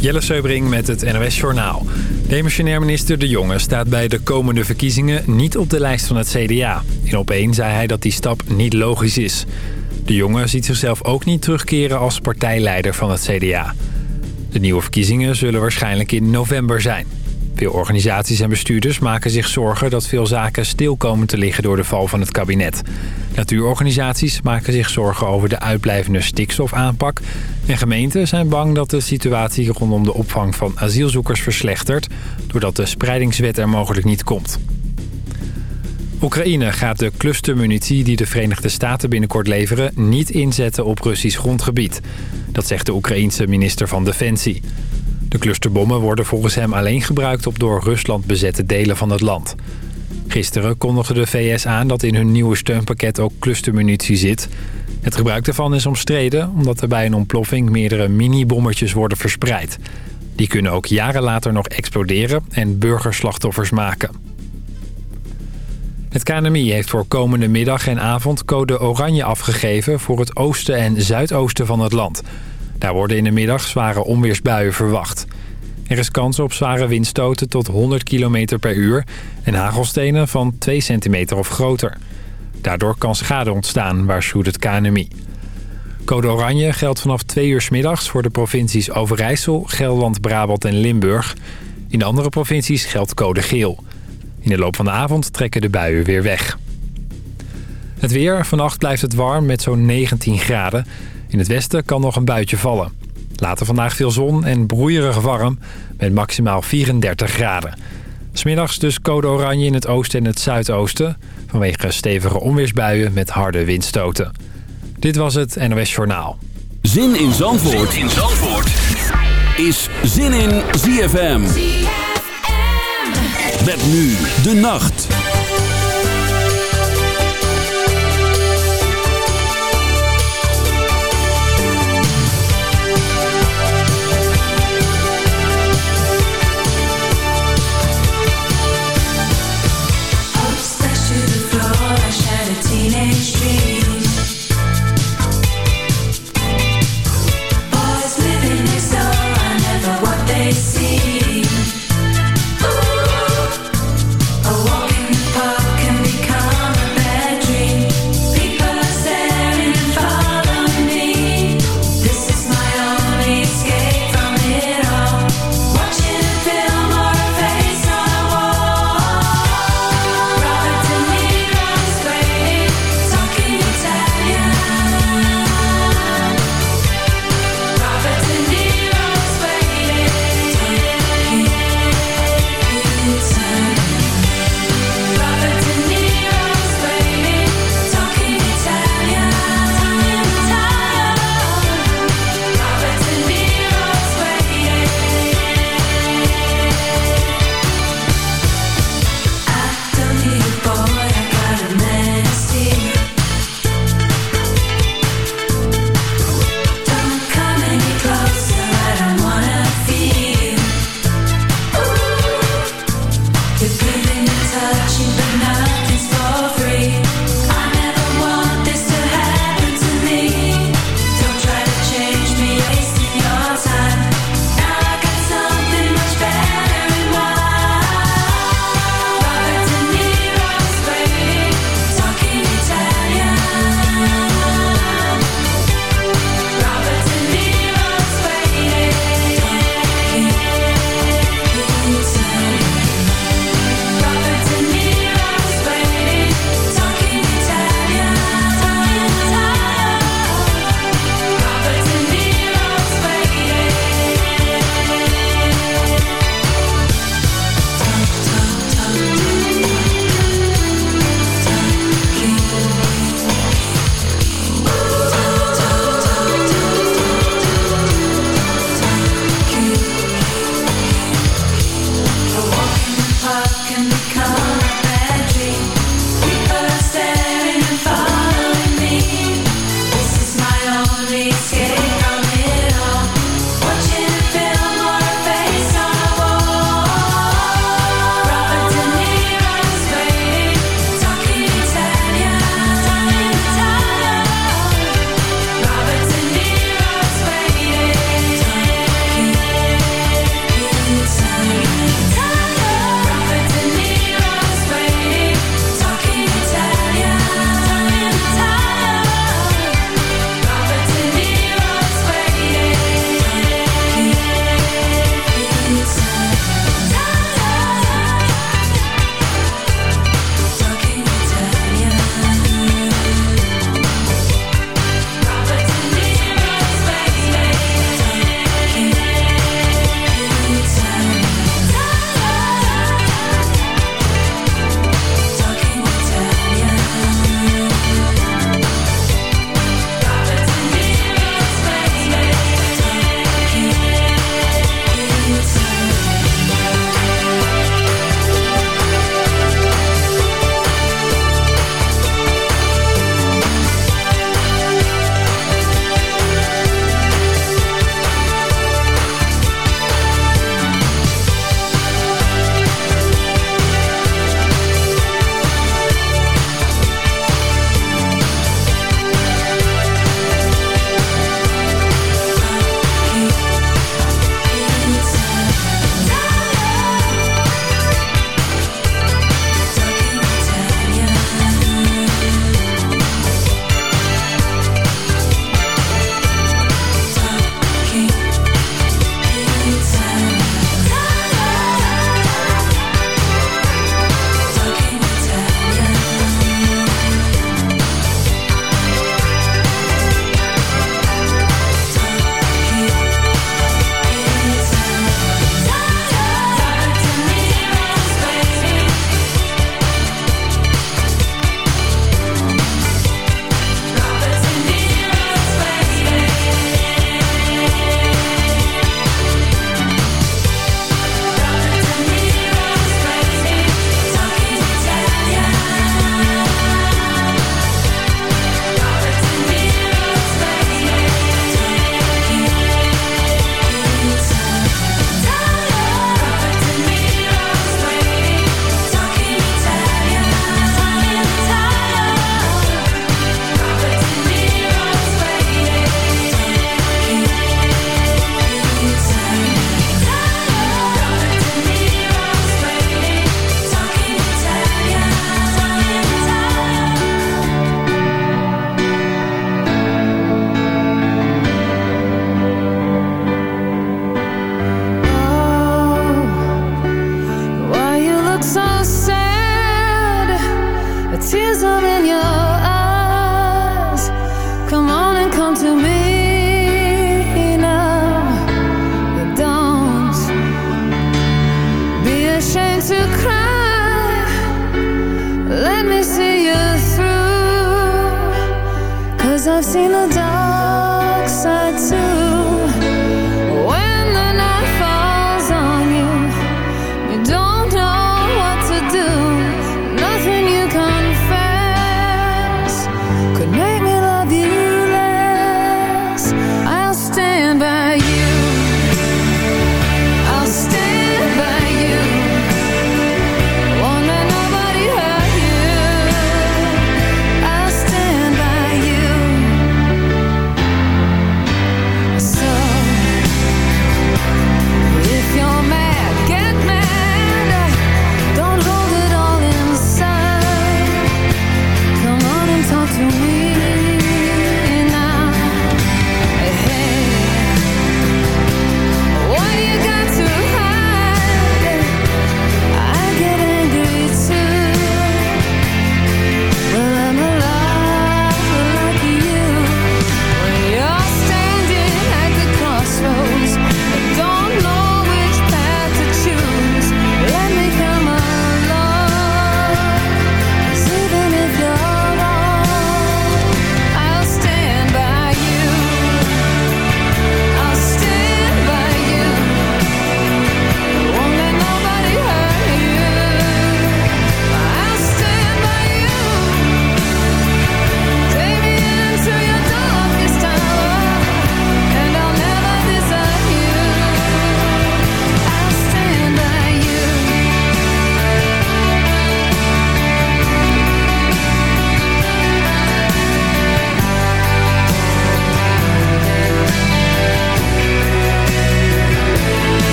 Jelle Seubring met het NOS Journaal. Demissionair minister De Jonge staat bij de komende verkiezingen niet op de lijst van het CDA. In opeen zei hij dat die stap niet logisch is. De Jonge ziet zichzelf ook niet terugkeren als partijleider van het CDA. De nieuwe verkiezingen zullen waarschijnlijk in november zijn. Veel organisaties en bestuurders maken zich zorgen dat veel zaken stil komen te liggen door de val van het kabinet. Natuurorganisaties maken zich zorgen over de uitblijvende stikstofaanpak. En gemeenten zijn bang dat de situatie rondom de opvang van asielzoekers verslechtert... doordat de spreidingswet er mogelijk niet komt. Oekraïne gaat de clustermunitie die de Verenigde Staten binnenkort leveren... niet inzetten op Russisch grondgebied. Dat zegt de Oekraïense minister van Defensie. De clusterbommen worden volgens hem alleen gebruikt op door Rusland bezette delen van het land. Gisteren kondigde de VS aan dat in hun nieuwe steunpakket ook clustermunitie zit. Het gebruik daarvan is omstreden omdat er bij een ontploffing meerdere mini-bommertjes worden verspreid. Die kunnen ook jaren later nog exploderen en burgerslachtoffers maken. Het KNMI heeft voor komende middag en avond code oranje afgegeven voor het oosten en zuidoosten van het land. Daar worden in de middag zware onweersbuien verwacht. Er is kans op zware windstoten tot 100 km per uur en hagelstenen van 2 centimeter of groter. Daardoor kan schade ontstaan, waarschuwt het KNMI. Code oranje geldt vanaf 2 uur middags voor de provincies Overijssel, Gelderland, Brabant en Limburg. In de andere provincies geldt code geel. In de loop van de avond trekken de buien weer weg. Het weer. Vannacht blijft het warm met zo'n 19 graden. In het westen kan nog een buitje vallen. Later vandaag veel zon en broeierig warm met maximaal 34 graden. Smiddags dus code oranje in het oosten en het zuidoosten... vanwege stevige onweersbuien met harde windstoten. Dit was het NOS Journaal. Zin in Zandvoort, zin in Zandvoort. is Zin in ZFM. ZFM. Met nu de nacht.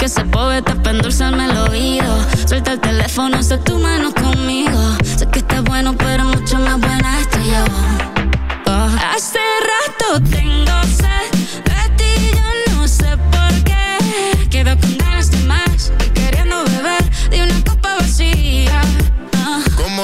que se poeta para endulzarme el oído. Suelta el teléfono, sé tu mano conmigo.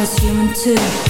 was human too.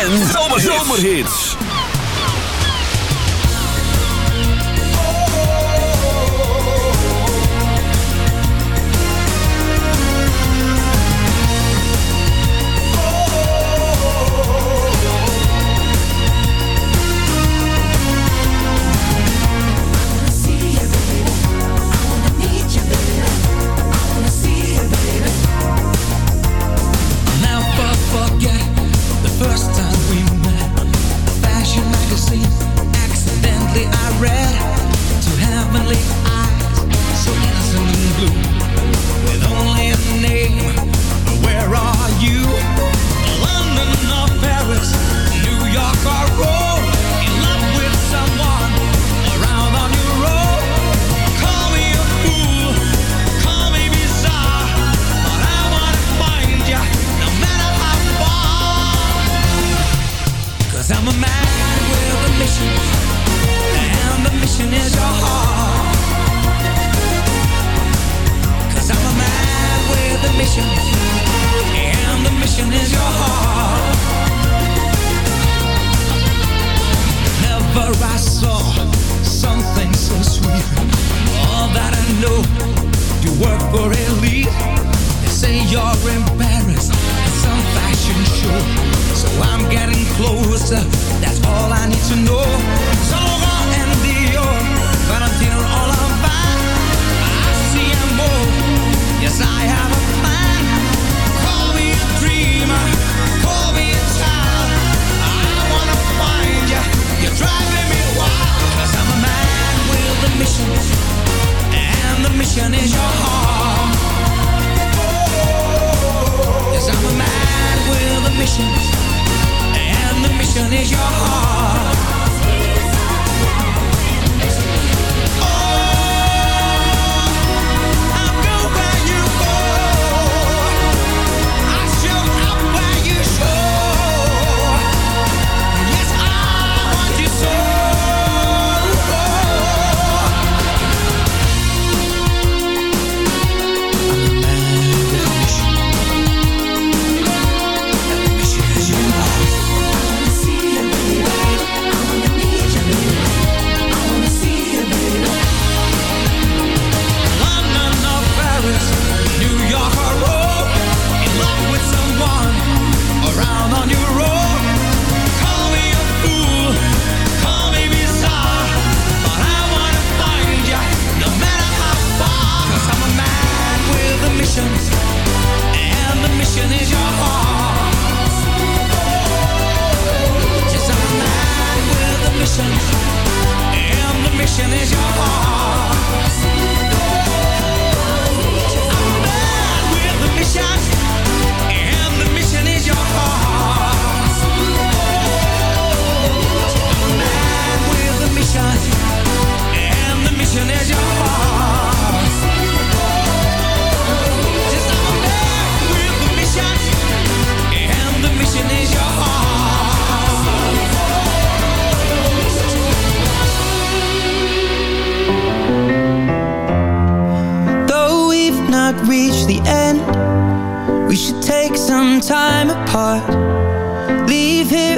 en zomerhits. zomerhits. passion is your heart. I'm a man with a mission, and the mission is your heart.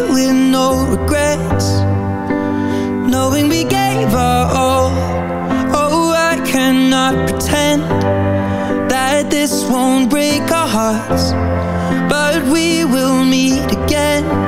with no regrets. Knowing we gave our all Oh, I cannot pretend That this won't break our hearts. But we will meet again.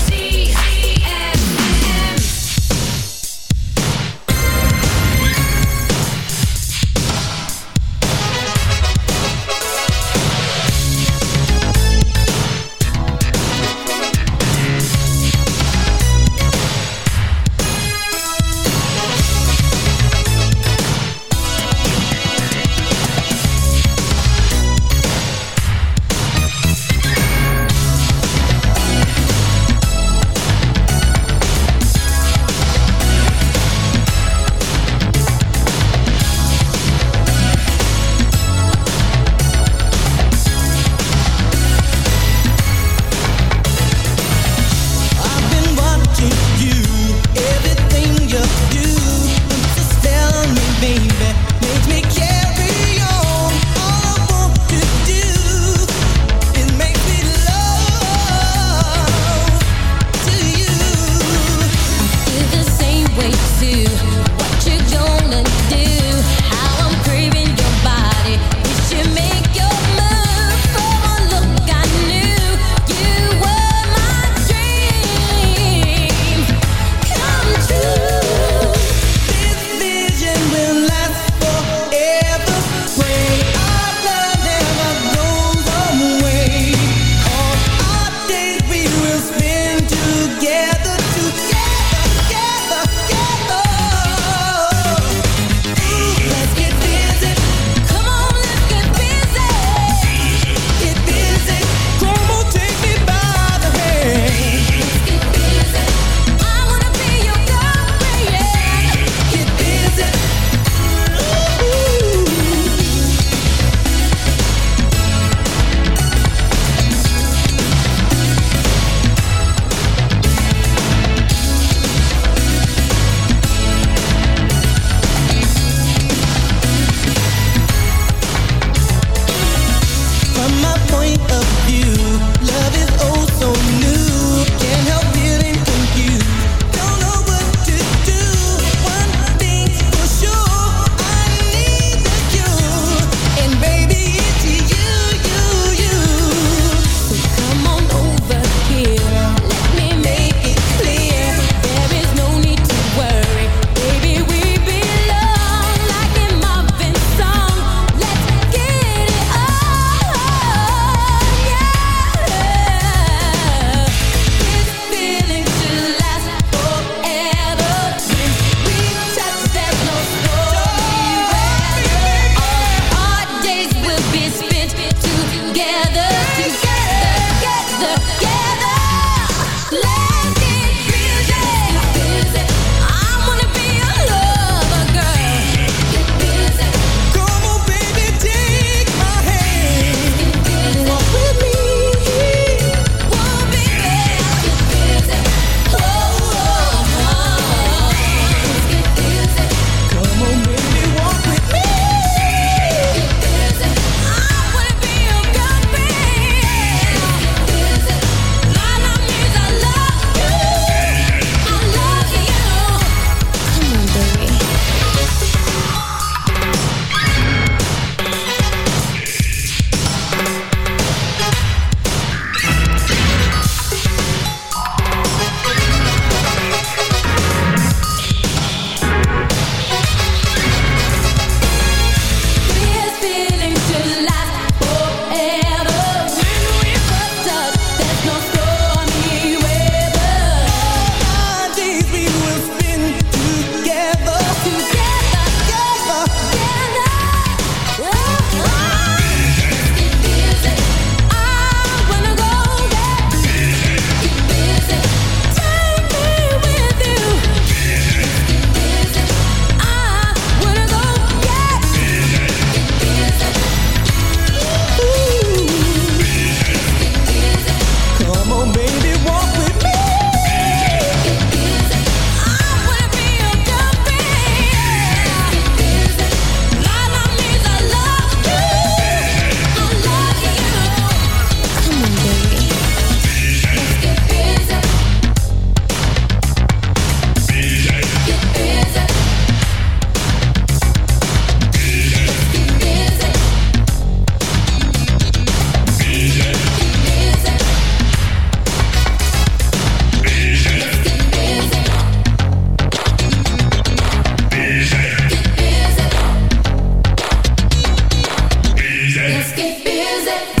music.